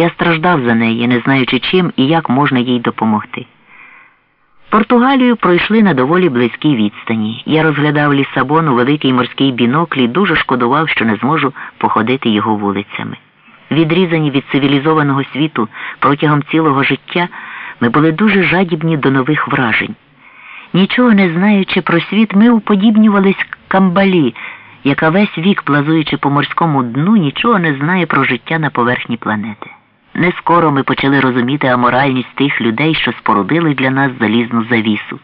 Я страждав за неї, не знаючи чим і як можна їй допомогти. Португалію пройшли на доволі близькій відстані. Я розглядав Лісабон у великий морський бінокль і дуже шкодував, що не зможу походити його вулицями. Відрізані від цивілізованого світу протягом цілого життя, ми були дуже жадібні до нових вражень. Нічого не знаючи про світ, ми уподібнювались камбалі, яка весь вік, плазуючи по морському дну, нічого не знає про життя на поверхні планети. Не скоро ми почали розуміти аморальність тих людей, що спорудили для нас залізну завісу.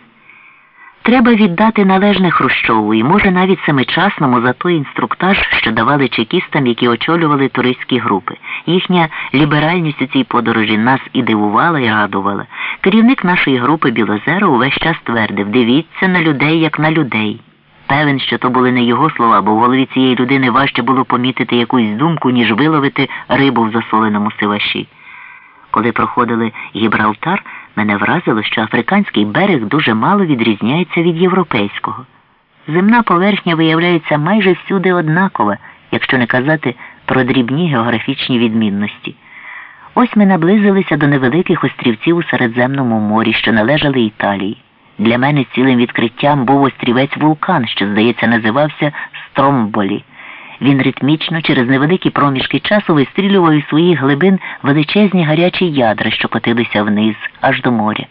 Треба віддати належне Хрущову і, може, навіть семичасному за той інструктаж, що давали чекістам, які очолювали туристські групи. Їхня ліберальність у цій подорожі нас і дивувала, і радувала. Керівник нашої групи Білозеро увесь час твердив дивіться на людей, як на людей. Певен, що то були не його слова, бо в голові цієї людини важче було помітити якусь думку, ніж виловити рибу в засоленому сиваші. Коли проходили Гібралтар, мене вразило, що африканський берег дуже мало відрізняється від європейського. Земна поверхня виявляється майже всюди однакова, якщо не казати про дрібні географічні відмінності. Ось ми наблизилися до невеликих острівців у Середземному морі, що належали Італії. Для мене цілим відкриттям був острівець вулкан, що, здається, називався Стромболі. Він ритмічно через невеликі проміжки часу вистрілював із своїх глибин величезні гарячі ядра, що котилися вниз, аж до моря.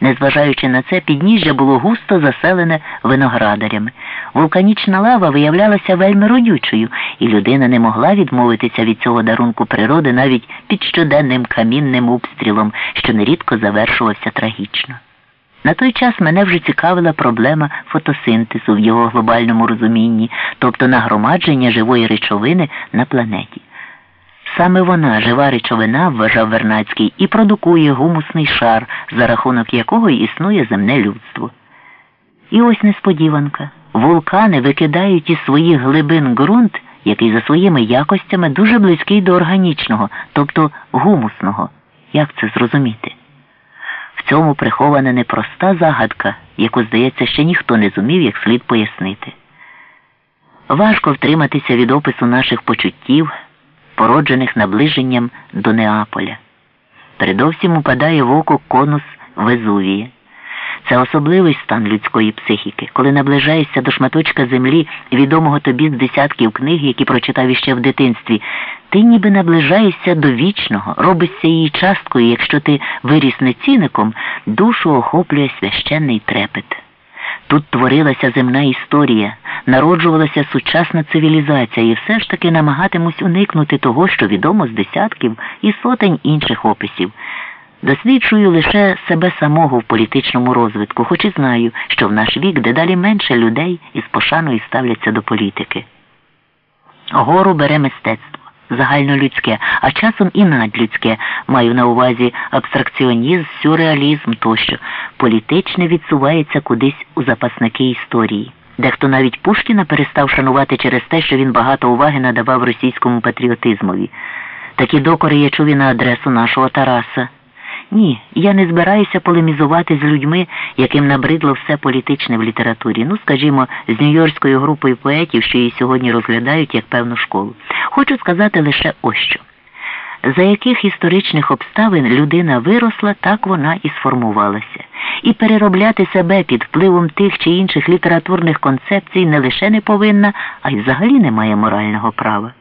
Незважаючи на це, підніжжя було густо заселене виноградарями. Вулканічна лава виявлялася вельми родючою, і людина не могла відмовитися від цього дарунку природи навіть під щоденним камінним обстрілом, що нерідко завершувався трагічно. На той час мене вже цікавила проблема фотосинтезу в його глобальному розумінні, тобто нагромадження живої речовини на планеті. Саме вона, жива речовина, вважав Вернацький, і продукує гумусний шар, за рахунок якого існує земне людство. І ось несподіванка. Вулкани викидають із своїх глибин ґрунт, який за своїми якостями дуже близький до органічного, тобто гумусного. Як це зрозуміти? В цьому прихована непроста загадка, яку, здається, ще ніхто не зумів як слід пояснити. Важко втриматися від опису наших почуттів, породжених наближенням до Неаполя. Передовсім упадає в око конус Везувії. Це особливий стан людської психіки, коли наближаєшся до шматочка землі, відомого тобі з десятків книг, які прочитав іще в дитинстві, ти ніби наближаєшся до вічного, робишся її часткою, якщо ти виріс не ціником, душу охоплює священний трепет. Тут творилася земна історія, народжувалася сучасна цивілізація, і все ж таки намагатимусь уникнути того, що відомо з десятків і сотень інших описів. Досліджую лише себе самого в політичному розвитку, хоч і знаю, що в наш вік дедалі менше людей із пошаною ставляться до політики. Гору бере мистецтво, загальнолюдське, а часом і надлюдське, маю на увазі абстракціонізм, сюрреалізм тощо, політичне відсувається кудись у запасники історії. Дехто навіть Пушкіна перестав шанувати через те, що він багато уваги надавав російському патріотизмові. Такі докори я чув і на адресу нашого Тараса. Ні, я не збираюся полемізувати з людьми, яким набридло все політичне в літературі. Ну, скажімо, з нью-йоркською групою поетів, що її сьогодні розглядають як певну школу. Хочу сказати лише ось що. За яких історичних обставин людина виросла, так вона і сформувалася. І переробляти себе під впливом тих чи інших літературних концепцій не лише не повинна, а й взагалі не має морального права.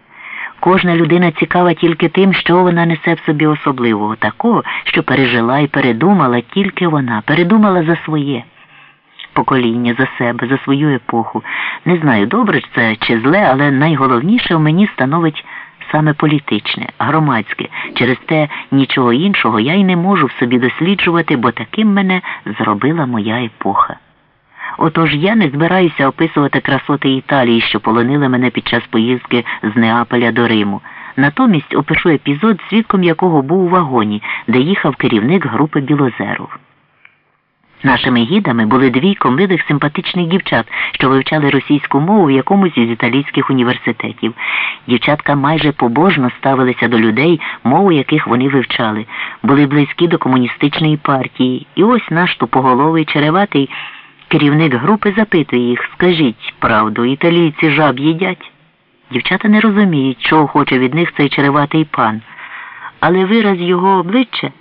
Кожна людина цікава тільки тим, що вона несе в собі особливого, такого, що пережила і передумала тільки вона, передумала за своє покоління, за себе, за свою епоху. Не знаю, добре це чи зле, але найголовніше в мені становить саме політичне, громадське. Через те нічого іншого я й не можу в собі досліджувати, бо таким мене зробила моя епоха. Отож я не збираюся описувати красоти Італії, що полонили мене під час поїздки з Неаполя до Риму. Натомість опишу епізод, свідком якого був у вагоні, де їхав керівник групи Білозеров. Нашими гідами були двійко милих симпатичних дівчат, що вивчали російську мову в якомусь із італійських університетів. Дівчатка майже побожно ставилися до людей, мову яких вони вивчали, були близькі до комуністичної партії. І ось наш тупоголовий череватий керівник групи запитує їх скажіть правду, італійці жаб їдять. Дівчата не розуміють, чого хоче від них цей череватий пан. але вираз його обличчя